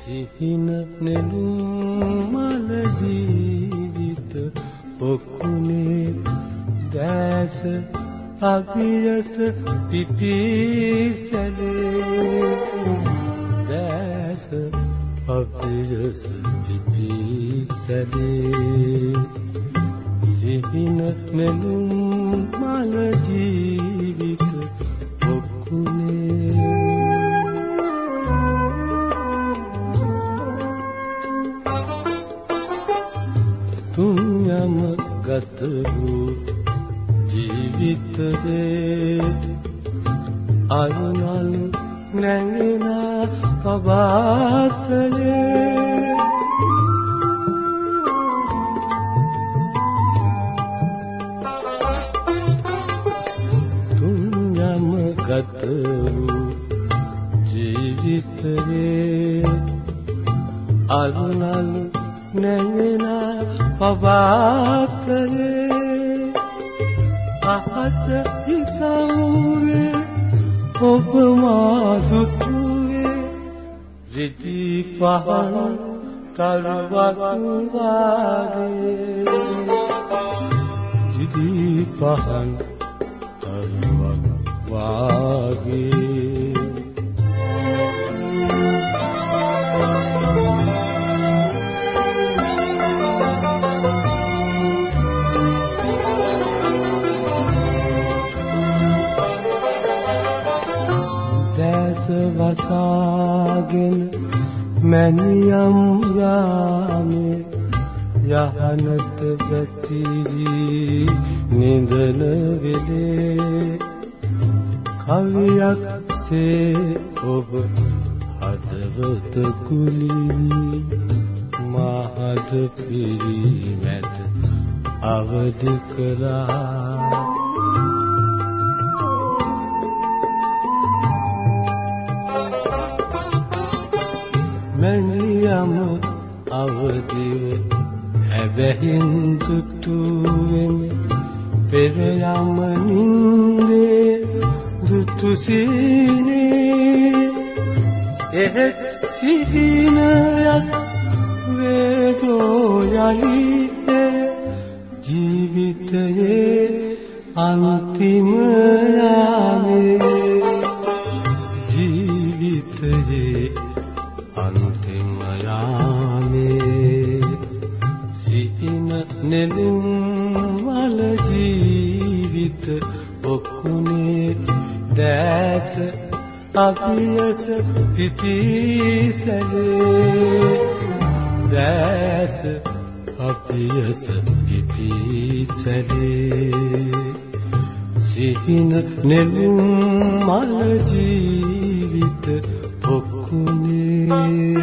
සිහින නෙළුම් මලදී අගියස පිපිසලේ. දැස අගියස පිපිසලේ. සිහින නෙළුම් මල ජීවිත ඔක්කුනේ. තුන් යම ගත වූ ජීවිතේ අයනල් නැගෙන පවාසලේ. තුන් යම ගත වූ ජීවිතේ අයනල් නැගෙන පවාසලේ. අහස හිසවුවේ ඔබ මාසුතුවේ. රිදි පහන් තරුවක් වාගේ. රිදි පහන් තරුවක් වාගේ. වසාගෙන මැනියම් යාමේ යහනත වැතිරි නිදන වෙලේ. කවියක් සේ ඔබ හදවත කුලී මහද පිරි මැද අවදි කරා. මැනියම අවදිව හැබැහින් තුතුවෙමි පෙර යම නින්දේ දුතු සීනේ. එහෙත් සිහිනයක් වේදෝ යලි ජීවිතයේ අන්තිම යාමේ දැස අභියස පිපිසලේ දැස අභියස පිපිසලේ සිහින නෙළුම් මල ජීවිත ඔක්කුනේ.